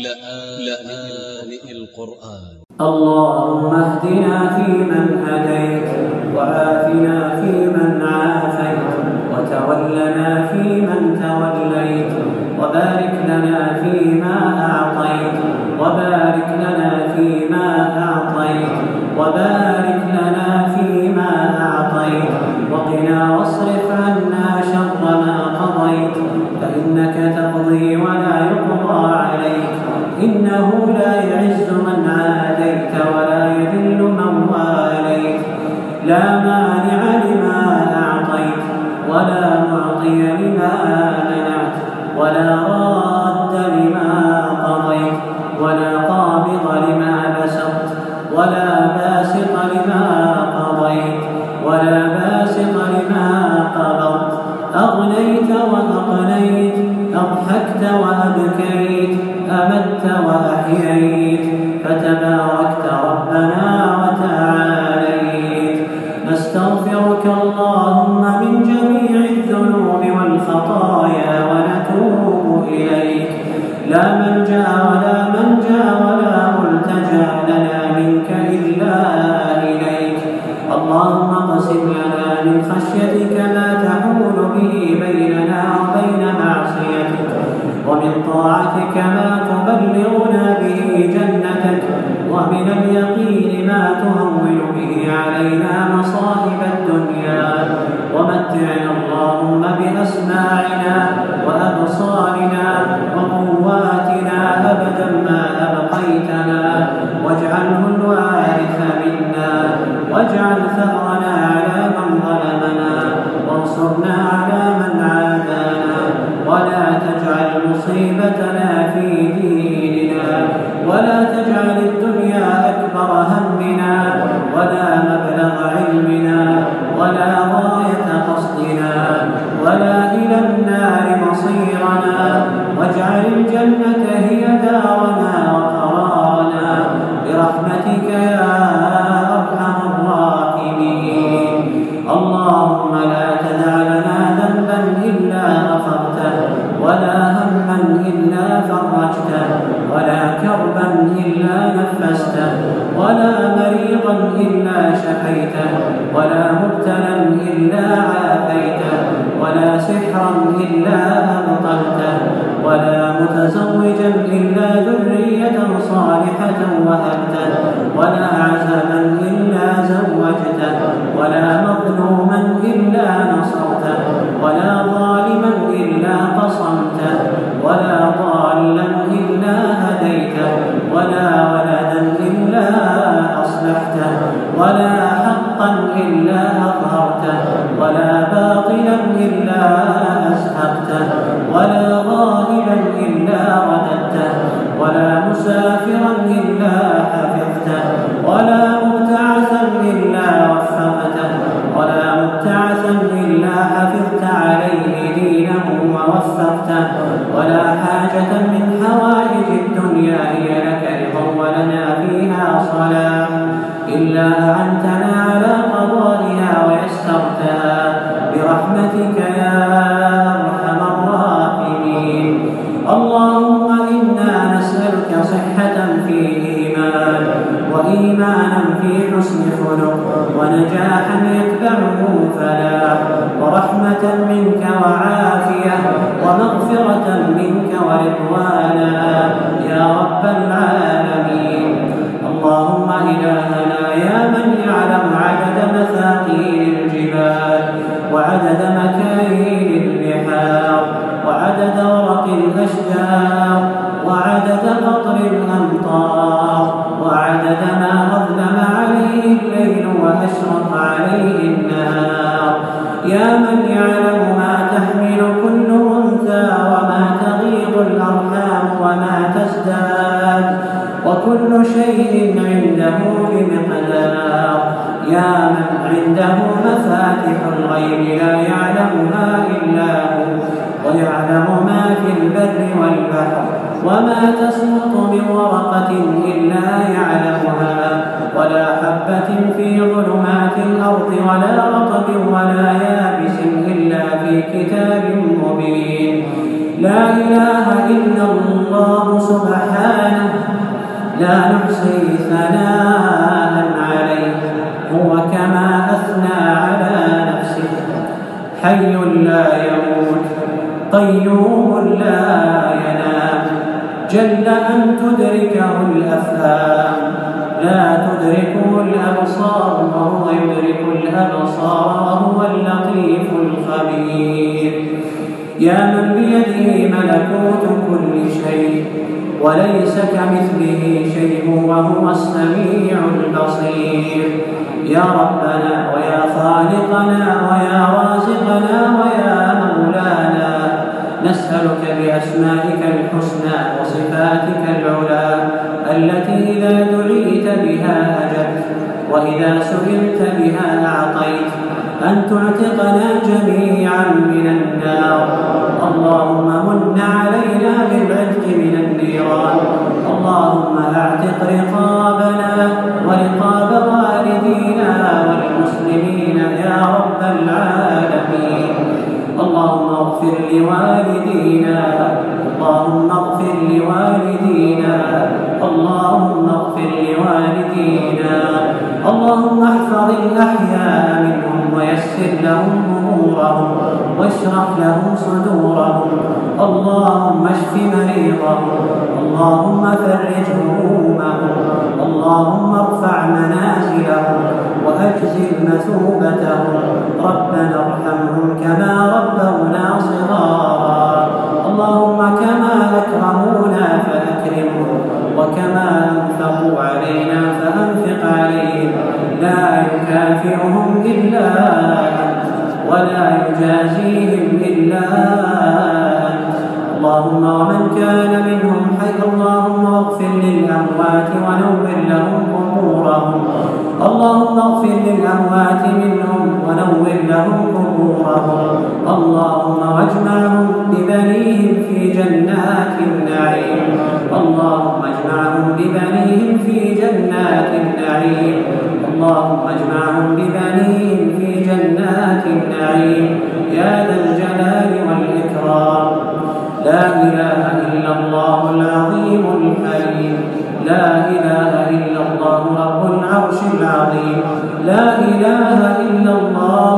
لآن القرآن. اللهم اهدنا فيمن هديت وعافنا فيمن عافيت وتولنا فيمن توليت وبارك لنا فيما أعطيت وبارك لنا فيما أعطيت وبارك نستغفرك اللهم من جميع الذنوب والخطايا ونتوب إليك. لا ملجأ ولا منجا ولا ملتجأ لنا منك إلا إليك. اللهم اقسم لنا من خشيتك ما تحول به بيننا وبين معصيتك ومن طاعتك ما إلا عافيته ولا سحرا إلا أبطلته ولا متزوجا إلا ذرية صالحة وهبته ولا عزبا إلا زوجته ولا مظلوما إلا نصرته ولا ظالما إلا قصمته ولا ضالا إلا هديته ولا ولدا إلا أصلحته ولا حقا إلا إلا أزهقته وإيمانا في حسن خلق ونجاحا يتبعه فلاح ورحمة منك وعافية ومغفرة منك ورضوانا. يا رب العالمين. اللهم إلهنا يا من يعلم عدد مثاقيل الجبال وعدد مكاين البحار وعدد ورق الأشجار وعدد قطر الأمطار. وعدد ما أظلم عليه الليل وأشرق عليه النهار يا من يعلم ما تحمل كل أنثى وما تغيض الأرحام وما تزداد وكل شيء عنده بمقدار يا من عنده مفاتح الغيب لا يعلمها إلا هو ويعلم ما في البر والبحر وما تسقط من ورقة إلا يعلمها. ولا حبة في ظلمات الأرض ولا رطب ولا يابس إلا في كتاب مبين. لا إله إلا الله سبحانه لا نحصي ثناء عليه. هو كما أثنى على نفسه. حي لا يموت قيوم لا ينام جل أن تدركه الأفهام؟ لا تدركه الأبصار وهو يدرك الأبصار وهو اللطيف الخبير. يا من بيده ملكوت كل شيء وليس كمثله شيء وهو السميع البصير. يا ربنا ويا خالقنا اللهم اعتق رقابنا ورقاب والدينا والمسلمين يا رب العالمين. اللهم اغفر لوالدينا اللهم اغفر لوالدينا اللهم اغفر لوالدينا اللهم احفظ الأحياء منهم ويسر لهم واشرح لهم صدورهم اللهم اشف مريضهم اللهم فرج همومهم اللهم ارفع منازلهم وأجزل مثوبتهم ربنا ارحمهم كما ربونا صغارا. اللهم كما أكرمونا فأكرمهم وكما أنفقوا علينا فأنفق عليهم. لا يكافئهم أنت ولا يجازيهم إلا اللهم ومن كان منهم حي اللهم اغفر للأموات ونور لهم قبورهم. اللهم اغفر للأموات منهم الله العظيم الحليم. لا إله إلا الله رب العرش العظيم. لا إله إلا الله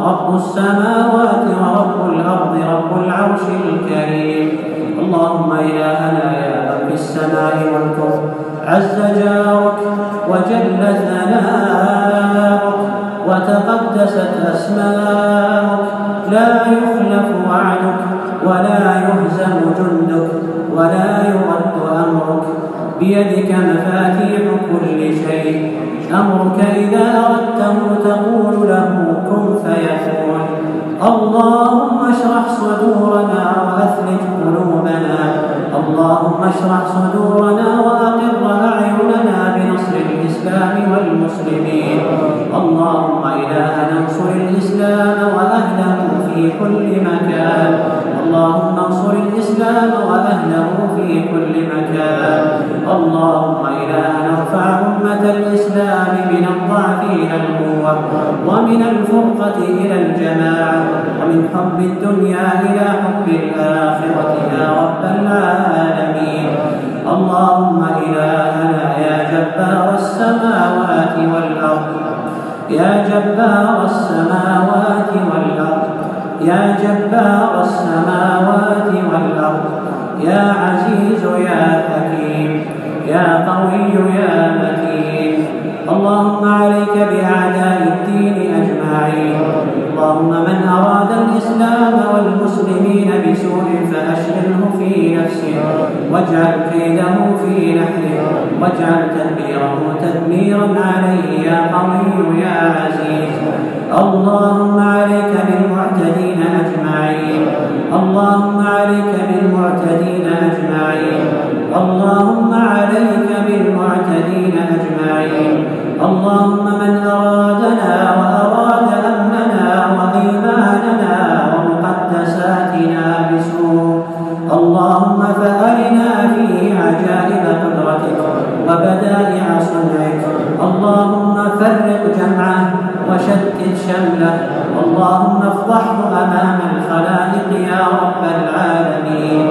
رب السماوات ورب الأرض رب العرش الكريم. اللهم إلهنا يا في السماء والكفر عز جارك وجل ثناؤك وتقدست أسماؤك. لا يخلف وعدك ولا يهزم جندك. ولا يرد أمرك. بيدك مفاتيح كل شيء. أمرك إذا أردته تقول له كن فيكون اللهم اشرح صدورنا وأثلج قلوبنا. اللهم اشرح صدورنا وأقر أعيننا بنصر الإسلام والمسلمين. اللهم إلهنا انصر الإسلام وأهله في كل مكان. اللهم انصر الإسلام وأهله في كل مكان. اللهم إلهنا ارفع أمة الإسلام من الضعف إلى القوة ومن الفرقة إلى الجماعة ومن حب الدنيا إلى حب الآخرة يا رب العالمين. اللهم إلهنا يا جبار السماوات والأرض يا جبار السماوات والأرض. يا جبار السماوات والأرض يا عزيز يا حكيم يا قوي يا متين. اللهم عليك بأعداء الدين أجمعين. اللهم من أراد الإسلام والمسلمين بسوء فأشغله في نفسه واجعل كيده في نحره واجعل تدبيره تدميرا عليه يا قوي يا عزيز. اللهم فرق جمعه وشتت شمله اللهم افضحه أمام الخلائق يا رب العالمين.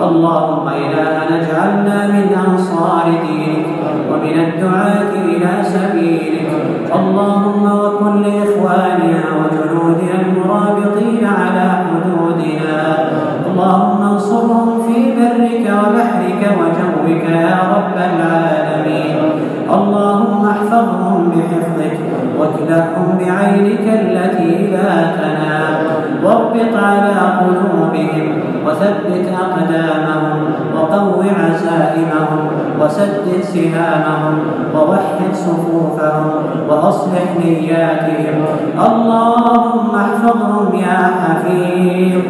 اللهم إلهنا اجعلنا من أنصار دينك ومن الدعاة إلى سبيلك. اللهم وكن وقو عزائمهم وسدد سهامهم ووحد صفوفهم وأصلح نياتهم. اللهم احفظهم يا حفيظ.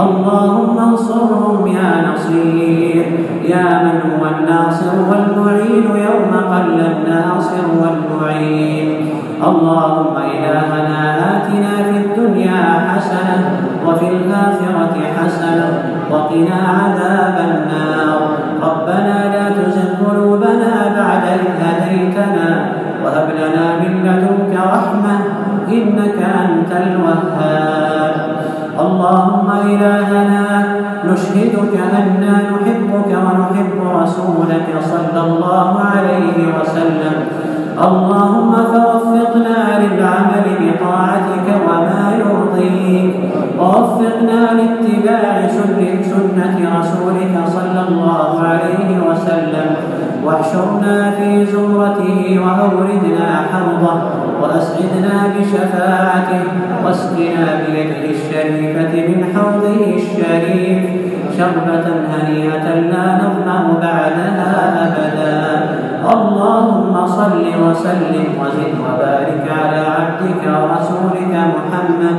اللهم انصرهم يا نصير. يا من هو الناصر والمعين يوم قل الناصر والمعين. اللهم إلهنا آتنا في الدنيا حسنة وفي الآخرة حسنة وقنا عذاب النار. ربنا لا تزغ قلوبنا بعد إذ هديتنا وهب لنا من لدنك رحمة إنك أنت الوهاب. اللهم إلهنا نشهدك أنا نحبك ونحب رسولك صلى الله عليه وسلم. اللهم سنة رسولك صلى الله عليه وسلم. واحشرنا في زمرته وأوردنا حوضه وأسعدنا بشفاعته واسقنا بيده الشريفة من حوضه الشريف. شربة هنيئة لا نظمأ بعدها أبدا. اللهم صل وسلم وزد وبارك على عبدك ورسولك محمد